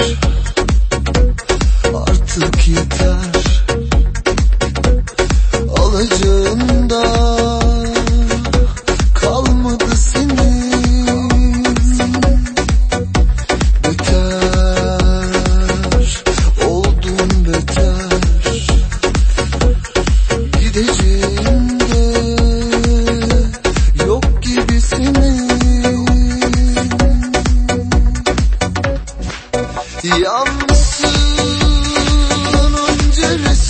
you Yalnızsın öncesi